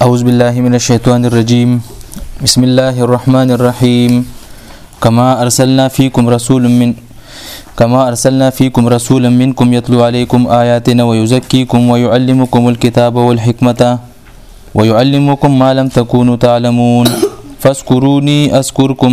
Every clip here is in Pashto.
أعوذ بالله من الشيطان الرجيم بسم الله الرحمن الرحيم كما أرسلنا فيكم رسول من كما أرسلنا فيكم رسولا منكم يتلو عليكم آياتنا ويزكيكم ويعلمكم الكتاب والحكمة ويعلمكم ما لم تكونوا تعلمون فاذكروني أذكركم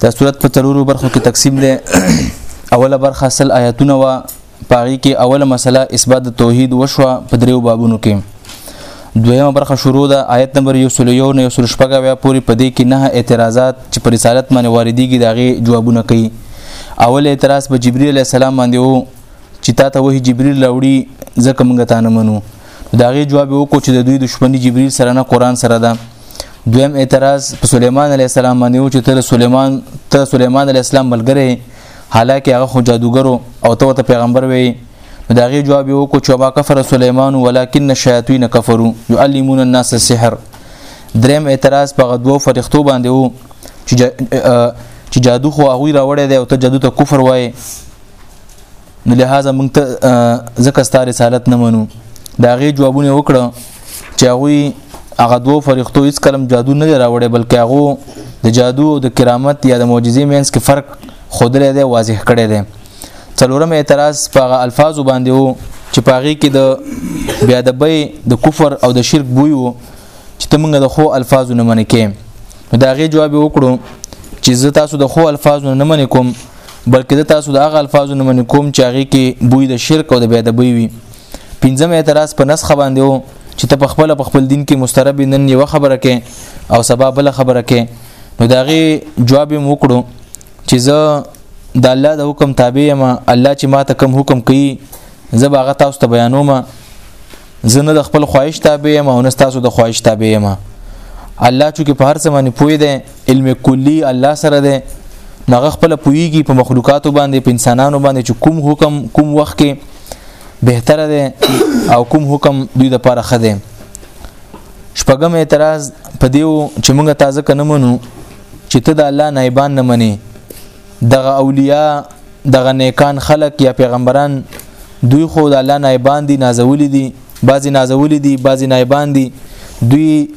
دا صورت په تلورو برخو کې تقسیم دی اوله برخه سل آیاتونه وا پاغي کې اوله مسله اثبات توحید وشوه په دریو بابونو کې دویمه برخه شروع ده آیت نمبر 101 نه 116 بیا پوری پدې کې نه اعتراضات چې پر رسالت باندې واردېږي داغه جوابونه کوي اول اعتراض په جبرئیل علی السلام باندې وو چې تا ته وਹੀ جبرئیل راوړي ځکه موږ ته نه منو داغه جواب وکړو چې د دوی دښمنی جبرئیل سره نه قران سره ده دویم اعتراض په سليمان عليه السلام باندې و چې تر سليمان ته سليمان عليه السلام ملګری حالکه هغه خو جادوګرو او ته ته پیغمبر وي نو داغي جواب یو کو چوبا کفر سليمان ولكن الشياطين كفروا يعلمون الناس السحر دریم اعتراض په غدو فرښتو باندې وو چې جادو خو هغه راوړی دی او ته جادو ته کفر وای نو لهدا موږ ته ځکه ستاره رسالت نه منو دا غي جوابونه وکړه چې هغه هغه دوه فرښتو هیڅ کلم جادو نه راوړي بلکې هغه د جادو او د کرامت یا د معجزې مینس کې فرق خودلې دی واضح کړي دی څلورم اعتراض په الفاظ باندې وو چې پاغي کې د بیا د بې د کفر او د شرک بوی وو چې تمنګ د خو الفاظ نه منې کې دا غي جواب وکړو چې زه تاسو د خو الفاظ نه منې کوم بلکې د تاسو د هغه الفاظو نه منې کوم چې هغه کې بوی د شرک او د بیا د بوی وي پنځم اعتراض په نسخه باندې وو چې ته په خپل په خپل دین کې مسترب نن یو خبره کې او سبا بل خبره کې نو داغه جواب یې وکړو چې زه د الله د حکم تابع یم الله چې ما ته کوم حکم کوي زه باغ تاسو ته بیانوم زه نه د خپل خواهش تابع یم او نه تاسو د خواهش تابع یم الله چې په هر څه باندې پوي دی علم کلی الله سره دی نغه خپل پويږي په مخلوقاتو باندې په انسانانو باندې چې کوم حکم کوم وخت کې بهتره دی او کوم حکم دوی د پاره خده شپږم اعتراض په دیو چې موږ تازه کنه منو چې ته د الله نایبان نه منې دغه اولیاء دغه نیکان خلق یا پیغمبران دوی خو د الله نایبان دي نازولي دي بعضی نازولي دي بعضی نایبان دي دوی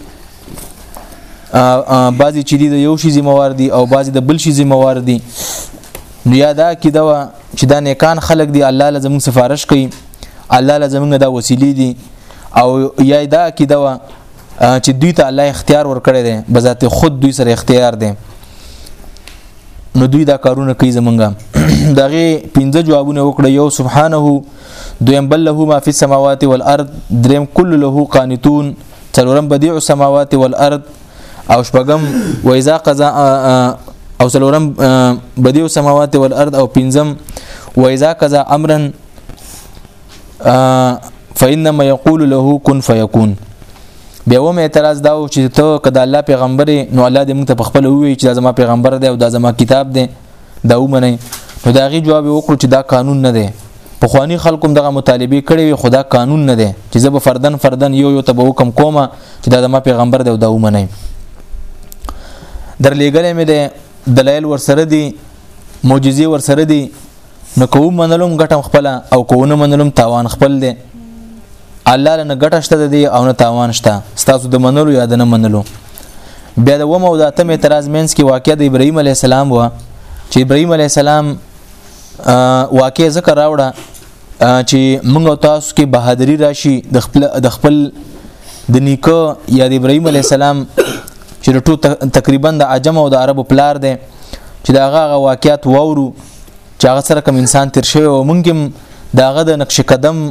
بعضی چې دي د یو شي ذمہوار دي او بعضی د بل شي ذمہوار دي نو یا دا کې دا چې دا نیکان خلق دي الله لزم سفارش کوي الله لزم دا وسیلې دي او یا دا کې دا چې دوی ته الله اختیار ورکړي دي بذات خود دوی سره اختیار دي نو دوی دا کارونه کوي زمونږه دغه پنځه جوابونه وکړه یو سبحانه دویم بل له ما فی السماوات والارض دریم کل له قانتون څلورم بدیع السماوات والارض او شپږم و اذا قضا او څلورم بدیع السماوات والارض او پنځم و اذا قضا امرا فإنما يقول له كن فيكون بیا و مې اعتراض دا و چې ته کدا الله پیغمبر نو الله دې موږ ته په خپل وی چې دا زما پیغمبر دی او دا زما کتاب دی دا ومني نو دا غي جواب وکړو چې دا قانون نه دی په خواني خلکو دغه مطالبه کړي وي خدا قانون نه دی چې زب فردن فردن یو یو ته به حکم کومه چې دا زما پیغمبر دی او دا ومني در لګلې مې ده دلایل ورسره دي معجزې ورسره دي نو کو منلم ګټم خپل او کو نه منلم تاوان خپل دی الله لنه ګټه شته دی او نه تاوان شته ستاسو د منلو یا د نه منلو بیا د ومو د اتم اعتراض مینس کې واقع د ابراهیم علی السلام و چې ابراهیم علی السلام واقع ذکر راوړه چې موږ تاسو کې بهادری راشي د خپل د خپل د نیکه یا د ابراهیم علی السلام چې ټول تقریبا د عجم او د عربو پلار دی چې دا هغه واقعیت وورو چې هغه سره کوم انسان تیر شوی او مونږ هم داغه د نقش قدم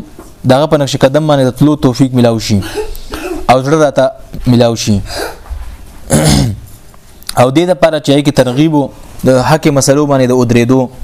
داغه په نقش قدم باندې د تلو توفیق ملاو شي او زړه راته ملاو شي او دې لپاره چې کې ترغیب د حق مسلو باندې د ودریدو